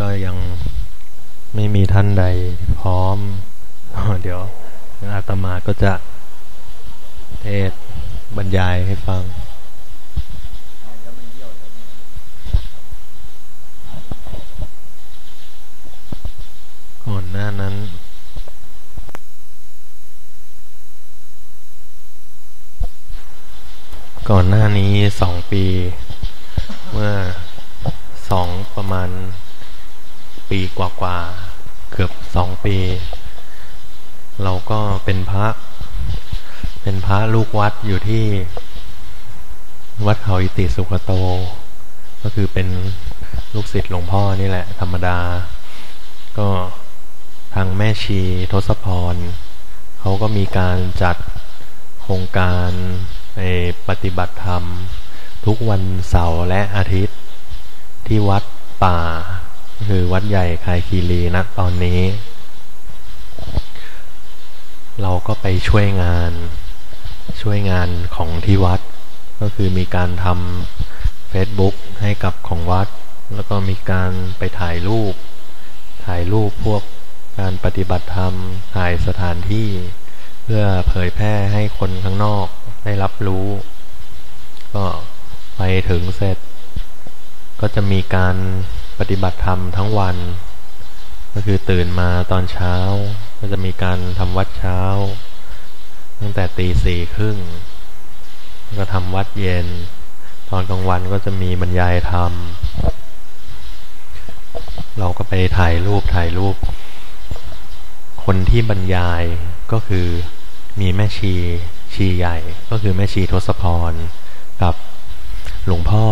ก็ยังไม่มีท่านใดพร้อม เดี๋ยวอาตมาก็จะเทศบรรยายให้ฟัง ก่อนหน้านั้นก่อนหน้านี้สองปี เมื่อสองประมาณ ปีกว่าๆเกือบสองปี เราก็เป็นพระ เป็นพระลูกวัดอยู่ที่ วัดเขาอิติสุขโต ก็คือเป็นลูกศิษย์หลวงพ่อนี่แหละ ธรรมดา ก็ทางแม่ชีทศพรเขาก็มีการจัดโครงการในปฏิบัติธรรม ทุกวันเสาร์และอาทิตย์ที่วัดป่า คือวัดใหญ่คายคีรีนะตอนนี้ เราก็ไปช่วยงานช่วยงานของที่วัด ก็คือมีการทำ Facebook ให้กับของวัด แล้วก็มีการไปถ่ายรูป ถ่ายรูปพวกการปฏิบัติธรรม ถ่ายสถานที่ เพื่อเผยแพร่ให้คนข้างนอกได้รับรู้ ก็ไปถึงเสร็จ ก็จะมีการ ปฏิบัติธรรมทั้งวัน ก็คือตื่นมาตอนเช้า ก็จะมีการทำวัดเช้า ตั้งแต่ตีสี่ครึ่งก็ทำวัดเย็น ตอนกลางวันก็จะมีบรรยายธรรม เราก็ไปถ่ายรูปถ่ายรูป คนที่บรรยายก็คือมีแม่ชีชีใหญ่ ก็คือแม่ชีทศพร กับหลวงพ่อ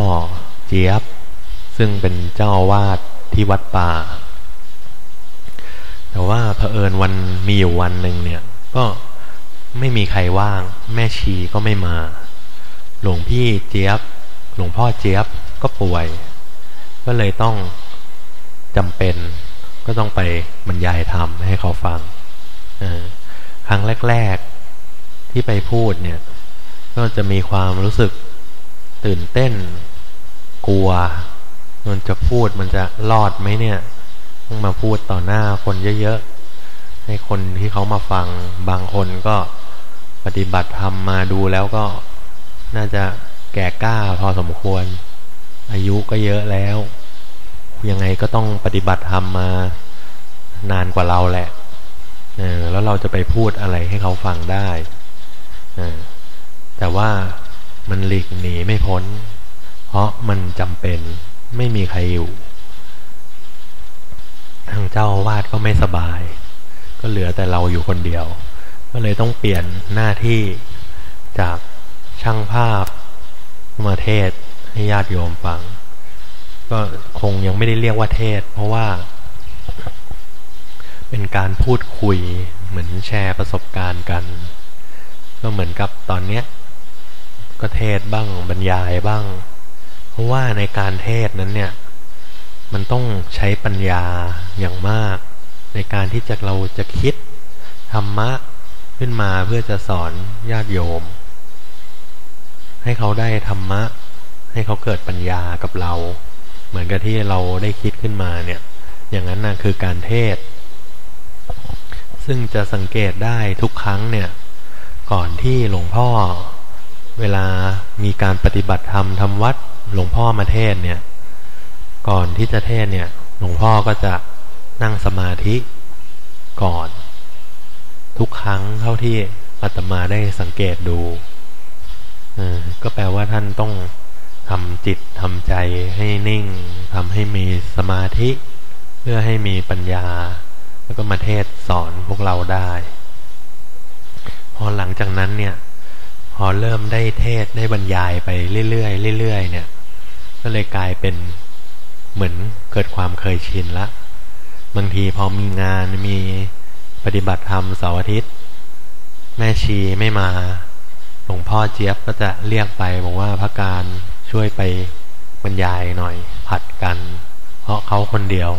เจี๊ยบ ซึ่งเป็นเจ้าอาวาสที่วัดป่า แต่ว่าเผอิญวันมีอยู่วันหนึ่งเนี่ย ก็ไม่มีใครว่าง แม่ชีก็ไม่มา หลวงพี่เจี๊ยบ หลวงพ่อเจี๊ยบก็ป่วย ก็เลยต้องจำเป็น ก็ต้องไปบรรยายธรรมให้เขาฟังครั้งแรก ๆ ที่ไปพูดเนี่ย ก็จะมีความรู้สึกตื่นเต้น กลัว มันจะพูดมันจะรอดไหมเนี่ยต้องมาพูดต่อหน้าคนเยอะๆ ให้คนที่เขามาฟังบางคนก็ปฏิบัติธรรมมาดูแล้วก็น่าจะแก่กล้าพอสมควร อายุก็เยอะแล้ว ยังไงก็ต้องปฏิบัติธรรมมานานกว่าเราแหละเออแล้วเราจะไปพูดอะไรให้เขาฟังได้เออแต่ว่ามันหลีกหนีไม่พ้น เพราะมันจำเป็น ไม่มีใครอยู่ ทางเจ้าวาดก็ไม่สบาย ก็เหลือแต่เราอยู่คนเดียว ก็เลยต้องเปลี่ยนหน้าที่จากช่างภาพมาเทศให้ญาติโยมฟัง ก็คงยังไม่ได้เรียกว่าเทศ เพราะว่า เป็นการพูดคุย เหมือนแชร์ประสบการณ์กัน ก็เหมือนกับตอนเนี้ยก็เทศบ้างบรรยายบ้าง เพราะว่าในการเทศนั้นเนี่ย มันต้องใช้ปัญญาอย่างมาก ในการที่จะเราจะคิดธรรมะขึ้นมาเพื่อจะสอนญาติโยม ให้เขาได้ธรรมะ ให้เขาเกิดปัญญากับเรา เหมือนกับที่เราได้คิดขึ้นมาเนี่ย อย่างนั้นนะคือการเทศ ซึ่งจะสังเกตได้ทุกครั้งเนี่ย ก่อนที่หลวงพ่อ เวลามีการปฏิบัติธรรมทำวัดหลวงพ่อมาเทศเนี่ย ก่อนที่จะเทศเนี่ย หลวงพ่อก็จะนั่งสมาธิก่อน ทุกครั้งเท่าที่อาตมาได้สังเกตดูก็แปลว่าท่านต้องทำจิตทำใจให้นิ่งทำให้มีสมาธิ เพื่อให้มีปัญญา แล้วก็มาเทศสอนพวกเราได้ พอหลังจากนั้นเนี่ย อเริ่มได้เทศได้บรรยายไปเรื่อยๆเรื่อยๆเนี่ย ก็เลยกลายเป็นเหมือนเกิดความเคยชินละ บางทีพอมีงานมีปฏิบัติธรรมเสาร์อาทิตย์ แม่ชีไม่มาหลวงพ่อเจี๊ยบก็จะเรียกไปบอกว่าพระการช่วยไปบรรยายหน่อยผัดกัน เพราะเขาคนเดียว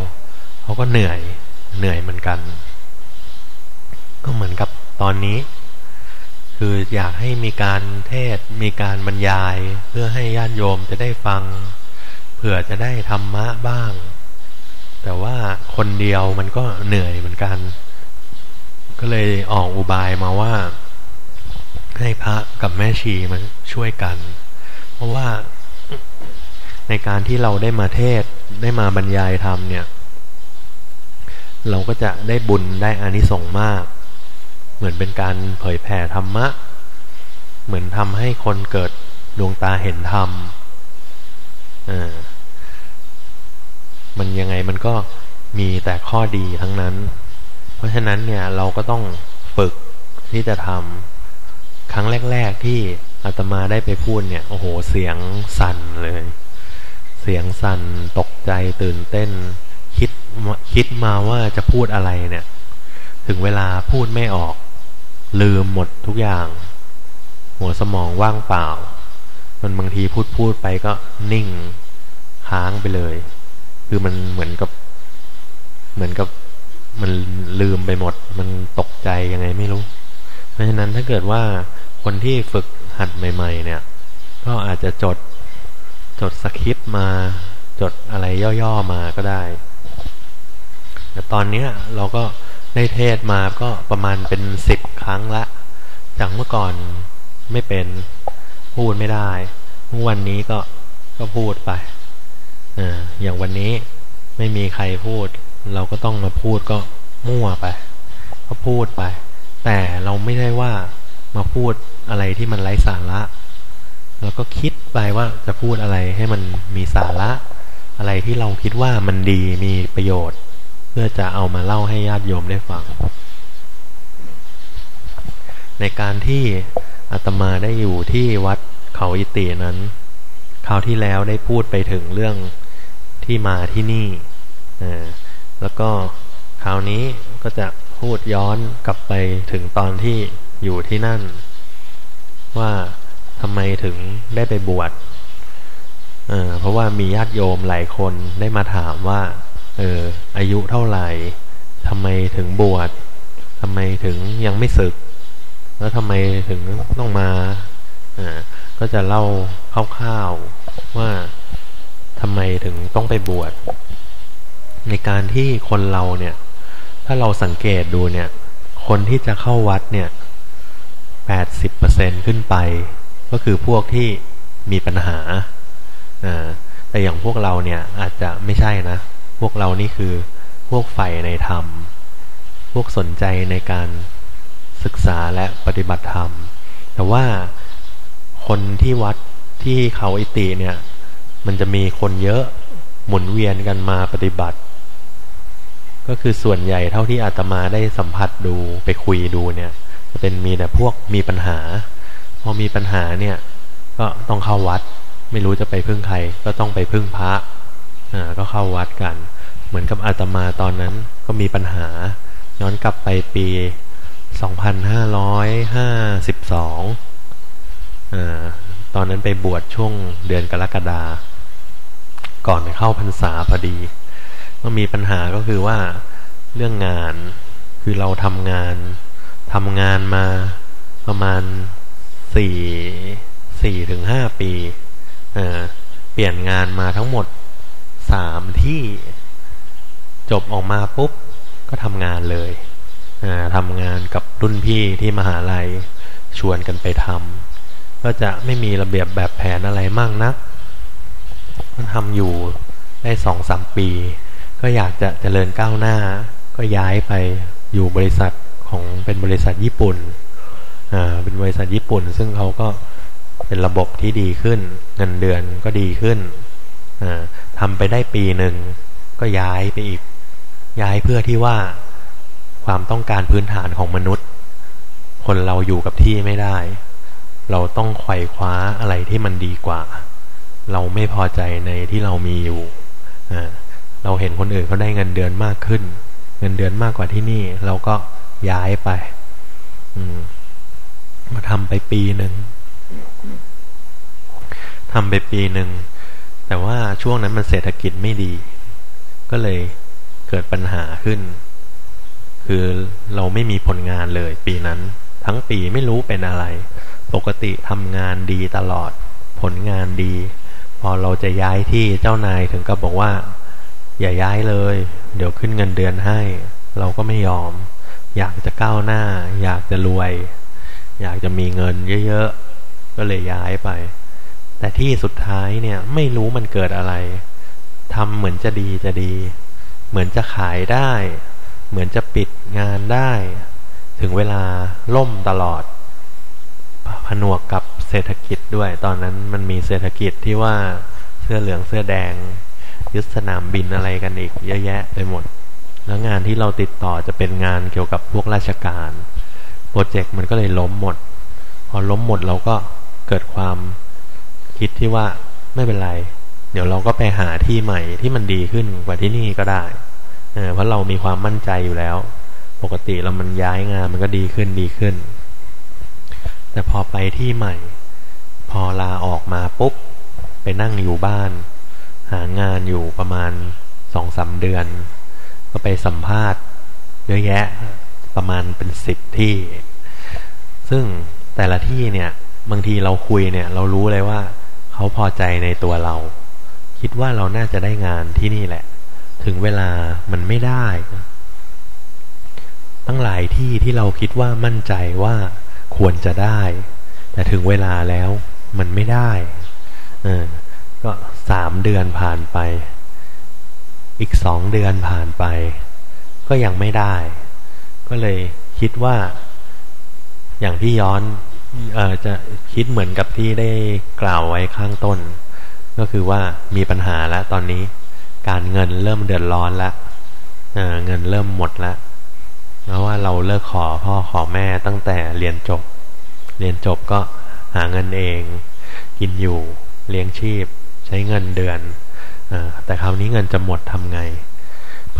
เขาก็เหนื่อยเหนื่อยเหมือนกัน ก็เหมือนกับตอนนี้ คืออยากให้มีการเทศมีการบรรยาย เพื่อให้ญาติโยมจะได้ฟัง เผื่อจะได้ธรรมะบ้าง แต่ว่าคนเดียวมันก็เหนื่อยเหมือนกัน ก็เลยออกอุบายมาว่า ให้พระกับแม่ชีมาช่วยกัน เพราะว่าในการที่เราได้มาเทศได้มาบรรยายธรรมเนี่ย เราก็จะได้บุญได้อานิสงส์มาก เหมือนเป็นการเผยแผ่ธรรมะ เหมือนทำให้คนเกิดดวงตาเห็นธรรมอ่ามันยังไงมันก็มีแต่ข้อดีทั้งนั้น เพราะฉะนั้นเนี่ยเราก็ต้องฝึกที่จะทำครั้งแรก ๆที่อาตมาได้ไปพูดเนี่ยโอ้โหเสียงสั่นเลย เสียงสั่นตกใจตื่นเต้น คิดคิดมาว่าจะพูดอะไรเนี่ย ถึงเวลาพูดไม่ออก ลืมหมดทุกอย่าง หัวสมองว่างเปล่า มันบางทีพูดพูดไปก็นิ่งค้างไปเลย คือมันเหมือนกับ เหมือนกับมันลืมไปหมด มันตกใจยังไงไม่รู้ เพราะฉะนั้นถ้าเกิดว่าคนที่ฝึกหัดใหม่ ๆ เนี่ย ก็อาจจะจดจดสคริปต์มาจดอะไรย่อๆมาก็ได้ แต่ตอนนี้เราก็ ได้เทศมาก็ประมาณเป็นสิบครั้งละจากเมื่อก่อนไม่เป็นพูดไม่ได้เมื่อวันนี้ก็ก็พูดไปอย่างวันนี้ไม่มีใครพูด เราก็ต้องมาพูดก็มั่วไป ก็พูดไป แต่เราไม่ได้ว่ามาพูดอะไรที่มันไร้สาระแล้วก็คิดไปว่าจะพูดอะไรให้มันมีสาระ อะไรที่เราคิดว่ามันดีมีประโยชน์ เพื่อจะเอามาเล่าให้ญาติโยมได้ฟัง ในการที่อาตมาได้อยู่ที่วัดเขาอิตินั้น คราวที่แล้วได้พูดไปถึงเรื่องที่มาที่นี่ แล้วก็คราวนี้ก็จะพูดย้อนกลับไปถึงตอนที่อยู่ที่นั่น ว่าทำไมถึงได้ไปบวชเเพราะว่ามีญาติโยมหลายคนได้มาถามว่า เอออายุเท่าไหร่ทำไมถึงบวชทำไมถึงยังไม่ศึก แล้วทำไมถึงต้องมาอ่าก็จะเล่าคร่าวๆว่าทำไมถึงต้องไปบวชในการที่คนเราเนี่ย ถ้าเราสังเกตดูเนี่ย คนที่จะเข้าวัดเนี่ยแปดสิบเปอร์เซ็นขึ้นไป ก็คือพวกที่มีปัญหาแต่อย่างพวกเราเนี่ยอาจจะไม่ใช่นะ พวกเรานี่คือพวกใฝ่ในธรรม พวกสนใจในการศึกษาและปฏิบัติธรรม แต่ว่าคนที่วัดที่เขาอิติเนี่ย มันจะมีคนเยอะหมุนเวียนกันมาปฏิบัติ ก็คือส่วนใหญ่เท่าที่อาตมาได้สัมผัสดูไปคุยดูเนี่ยจะเป็นมีแต่พวกมีปัญหา พอมีปัญหาเนี่ย ก็ต้องเข้าวัด ไม่รู้จะไปพึ่งใคร ก็ต้องไปพึ่งพระอ่าก็เข้าวัดกัน เหมือนกับอาตมาตอนนั้นก็มีปัญหา ย้อนกลับไปปี 2552อ่าตอนนั้นไปบวชช่วงเดือนกรกฎาก่อนเข้าพรรษาพอดี ก็มีปัญหาก็คือว่าเรื่องงานคือเราทำงานทำงานมาประมาณสี่สี่ถึงห้าปีเเปลี่ยนงานมาทั้งหมดสามที่ จบออกมาปุ๊บก็ทำงานเลยทำงานกับรุ่นพี่ที่มหาลัยชวนกันไปทำก็จะไม่มีระเบียบแบบแผนอะไรมากนักมันทำอยู่ได้สองสามปี ก็อยากจะเจริญก้าวหน้า ก็ย้ายไปอยู่บริษัทของเป็นบริษัทญี่ปุ่นเป็นบริษัทญี่ปุ่น ซึ่งเขาก็เป็นระบบที่ดีขึ้น เงินเดือนก็ดีขึ้นอ่าทำไปได้ปีหนึ่งก็ย้ายไปอีก ย้ายเพื่อที่ว่าความต้องการพื้นฐานของมนุษย์ คนเราอยู่กับที่ไม่ได้ เราต้องไขว่คว้าอะไรที่มันดีกว่า เราไม่พอใจในที่เรามีอยู่เราเห็นคนอื่นเขาได้เงินเดือนมากขึ้น เงินเดือนมากกว่าที่นี่ เราก็ย้ายไปมาทำไปปีหนึ่งทำไปปีหนึ่งแต่ว่าช่วงนั้นมันเศรษฐกิจไม่ดี ก็เลย เกิดปัญหาขึ้น คือเราไม่มีผลงานเลย ปีนั้น ทั้งปีไม่รู้เป็นอะไร ปกติทำงานดีตลอด ผลงานดี พอเราจะย้ายที่เจ้านายถึงก็บอกว่า อย่าย้ายเลย เดี๋ยวขึ้นเงินเดือนให้ เราก็ไม่ยอม อยากจะก้าวหน้า อยากจะรวย อยากจะมีเงินเยอะๆ ก็เลยย้ายไป แต่ที่สุดท้ายเนี่ยไม่รู้มันเกิดอะไรทำเหมือนจะดีจะดี เหมือนจะขายได้ เหมือนจะปิดงานได้ ถึงเวลาล่มตลอด ผนวกกับเศรษฐกิจด้วย ตอนนั้นมันมีเศรษฐกิจที่ว่าเสื้อเหลืองเสื้อแดง ยึดสนามบินอะไรกันอีกเยอะแยะไปหมด แล้วงานที่เราติดต่อจะเป็นงานเกี่ยวกับพวกราชการ โปรเจกต์มันก็เลยล้มหมด พอล้มหมดเราก็เกิดความคิดที่ว่าไม่เป็นไร เดี๋ยวเราก็ไปหาที่ใหม่ที่มันดีขึ้นกว่าที่นี่ก็ได้เเพราะเรามีความมั่นใจอยู่แล้ว ปกติเรามันย้ายงานมันก็ดีขึ้นดีขึ้น แต่พอไปที่ใหม่ พอลาออกมาปุ๊บไปนั่งอยู่บ้าน หางานอยู่ประมาณสองสาเดือน ก็ไปสัมภาษณ์เยอะแยะประมาณเป็นสิบที่ ซึ่งแต่ละที่เนี่ย บางทีเราคุยเนี่ย เรารู้เลยว่า เขาพอใจในตัวเรา คิดว่าเราน่าจะได้งานที่นี่แหละ ถึงเวลามันไม่ได้ ตั้งหลายที่ที่เราคิดว่ามั่นใจว่าควรจะได้ แต่ถึงเวลาแล้วมันไม่ได้เออก็สามเดือนผ่านไป อีกสองเดือนผ่านไป ก็ยังไม่ได้ ก็เลยคิดว่าอย่างที่ย้อนออจะคิดเหมือนกับที่ได้กล่าวไว้ข้างต้น ก็คือว่ามีปัญหาแล้วตอนนี้ การเงินเริ่มเดือดร้อนแล้วเเงินเริ่มหมดแล้วเพราะว่าเราเลิกขอพ่อขอแม่ตั้งแต่เรียนจบ เรียนจบก็หาเงินเอง กินอยู่เลี้ยงชีพ ใช้เงินเดือนอแต่คราวนี้เงินจะหมดทำไง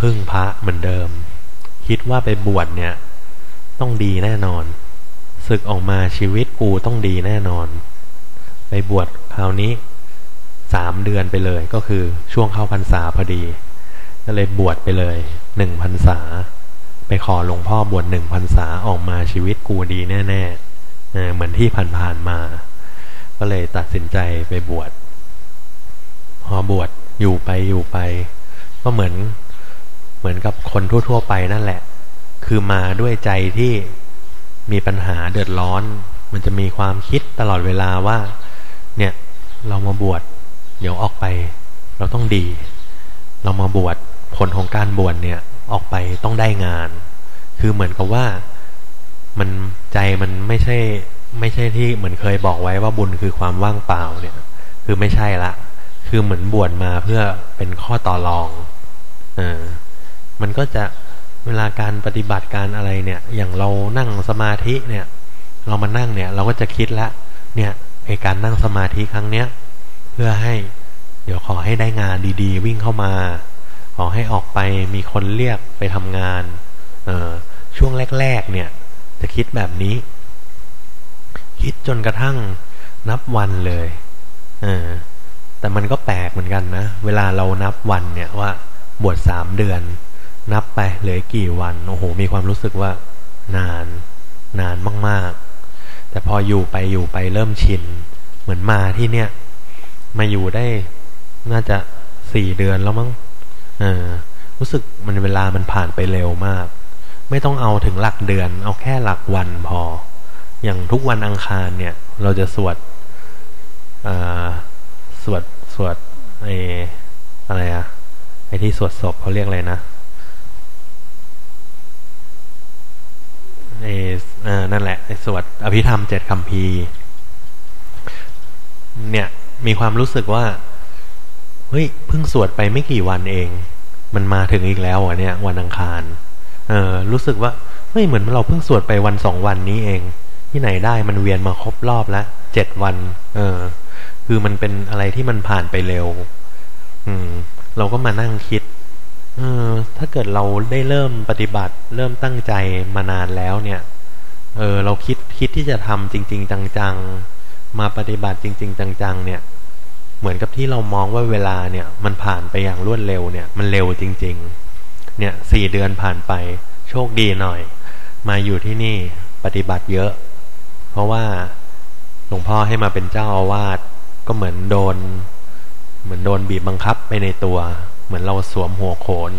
พึ่งพระเหมือนเดิม คิดว่าไปบวชเนี่ย ต้องดีแน่นอนศึกออกมาชีวิตกูต้องดีแน่นอน ไปบวชคราวนี้ สามเดือนไปเลย ก็คือช่วงเข้าพรรษาพอดี ก็เลยบวชไปเลยหนึ่งพรรษา ไปขอหลวงพ่อบวชหนึ่งพรรษาออกมาชีวิตกูดีแน่ๆเหมือนที่ผ่านๆมา ก็เลยตัดสินใจไปบวชพอบวชอยู่ไปอยู่ไป ก็เหมือนเหมือนกับคนทั่ว ๆ ไปนั่นแหละ คือมาด้วยใจที่มีปัญหาเดือดร้อน มันจะมีความคิดตลอดเวลาว่า เนี่ยเรามาบวช เดี๋ยวออกไปเราต้องดี เรามาบวชผลของการบวชเนี่ยออกไปต้องได้งาน คือเหมือนกับว่ามันใจมันไม่ใช่ไม่ใช่ที่เหมือนเคยบอกไว้ว่าบุญคือความว่างเปล่าเนี่ย คือไม่ใช่ละ คือเหมือนบวชมาเพื่อเป็นข้อต่อรองเออมันก็จะเวลาการปฏิบัติการอะไรเนี่ย อย่างเรานั่งสมาธิเนี่ย เรามานั่งเนี่ย เราก็จะคิดละ เนี่ยไอการนั่งสมาธิครั้งเนี้ย เพื่อให้เดี๋ยวขอให้ได้งานดีๆ วิ่งเข้ามา ขอให้ออกไปมีคนเรียกไปทำงานเออช่วงแรก ๆ เนี่ย จะคิดแบบนี้ คิดจนกระทั่งนับวันเลยเออแต่มันก็แปลกเหมือนกันนะ เวลาเรานับวันเนี่ยว่า บวชสามเดือน นับไปเหลือกี่วันโอ้โห มีความรู้สึกว่า นาน นานมากๆ แต่พออยู่ไปอยู่ไปเริ่มชิน เหมือนมาที่เนี่ย มาอยู่ได้ น่าจะสี่เดือนแล้วมั้งเออรู้สึกมันเวลามันผ่านไปเร็วมาก ไม่ต้องเอาถึงหลักเดือน เอาแค่หลักวันพอ อย่างทุกวันอังคารเนี่ย เราจะสวดสวดสวดไออะไรอะไอที่สวดศพเขาเรียกอะไรนะเออนั่นแหละสวดอภิธรรมเจ็ดคำพีเนี่ย มีความรู้สึกว่าเฮ้ยเพิ่งสวดไปไม่กี่วันเอง มันมาถึงอีกแล้วอะเนี่ย วันอังคาร เออ รู้สึกว่าเฮ้ยเหมือนเราเพิ่งสวดไปวันสองวันนี้เอง ที่ไหนได้มันเวียนมาครบรอบแล้วเจ็ดวัน เออ คือมันเป็นอะไรที่มันผ่านไปเร็ว อืม เราก็มานั่งคิด เออ ถ้าเกิดเราได้เริ่มปฏิบัติ เริ่มตั้งใจมานานแล้วเนี่ย เออ เราคิดคิดที่จะทำจริง ๆ จังๆมาปฏิบัติจริง ๆ จังๆเนี่ย เหมือนกับที่เรามองว่าเวลาเนี่ย มันผ่านไปอย่างรวดเร็วเนี่ย มันเร็วจริง ๆ เนี่ยสี่เดือนผ่านไปโชคดีหน่อย มาอยู่ที่นี่ปฏิบัติเยอะ เพราะว่าหลวงพ่อให้มาเป็นเจ้าอาวาสก็เหมือนโดน เหมือนโดนบีบบังคับไปในตัว เหมือนเราสวมหัวโขน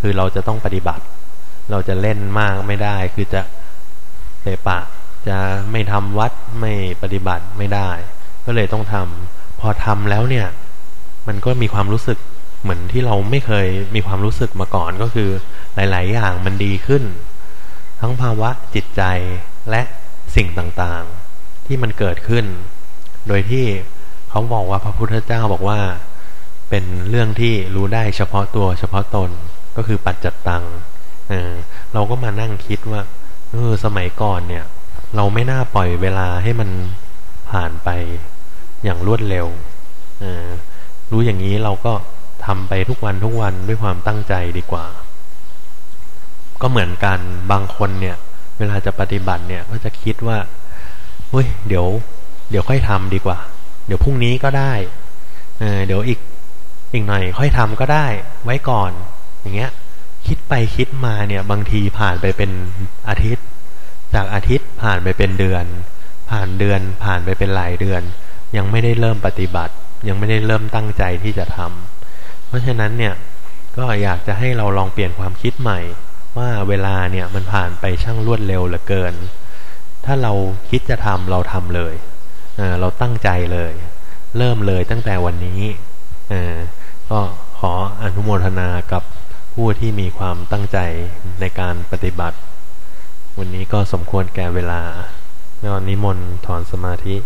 คือเราจะต้องปฏิบัติ เราจะเล่นมากไม่ได้ คือจะเปปะ จะไม่ทำวัดไม่ปฏิบัติไม่ได้ ก็เลยต้องทำ อทำแล้วเนี่ย มันก็มีความรู้สึกเหมือนที่เราไม่เคยมีความรู้สึกมาก่อนก็คือ หลาย ๆ อย่างมันดีขึ้น ทั้งภาวะจิตใจและสิ่งต่างๆ ที่มันเกิดขึ้น โดยที่เขาบอกว่าพระพุทธเจ้าบอกว่า เป็นเรื่องที่รู้ได้เฉพาะตัวเฉพาะตนก็คือปัจจัตตังเเราก็มานั่งคิดว่าเออสมัยก่อนเนี่ย เราไม่น่าปล่อยเวลาให้มันผ่านไป อย่างรวดเร็ว รู้อย่างนี้เราก็ทำไปทุกวันทุกวันด้วยความตั้งใจดีกว่า ก็เหมือนกันบางคนเนี่ย เวลาจะปฏิบัติเนี่ยก็จะคิดว่าเฮ้ยเดี๋ยว เดี๋ยวค่อยทำดีกว่า เดี๋ยวพรุ่งนี้ก็ได้เเดี๋ยวอีกอีกหน่อย ค่อยทำก็ได้ ไว้ก่อน อย่างเงี้ย คิดไปคิดมาเนี่ย บางทีผ่านไปเป็นอาทิตย์ จากอาทิตย์ผ่านไปเป็นเดือน ผ่านเดือนผ่านไปเป็นหลายเดือน ยังไม่ได้เริ่มปฏิบัติ ยังไม่ได้เริ่มตั้งใจที่จะทำเพราะฉะนั้นเนี่ยก็อยากจะให้เราลองเปลี่ยนความคิดใหม่ ว่าเวลาเนี่ยมันผ่านไปช่างรวดเร็วเหลือเกิน ถ้าเราคิดจะทำเราทำเลยเเราตั้งใจเลย เริ่มเลยตั้งแต่วันนี้ก็ขออนุโมทนากับผู้ที่มีความตั้งใจในการปฏิบัติ วันนี้ก็สมควรแก่เวลาในวันนิมนต์ถอนสมาธิ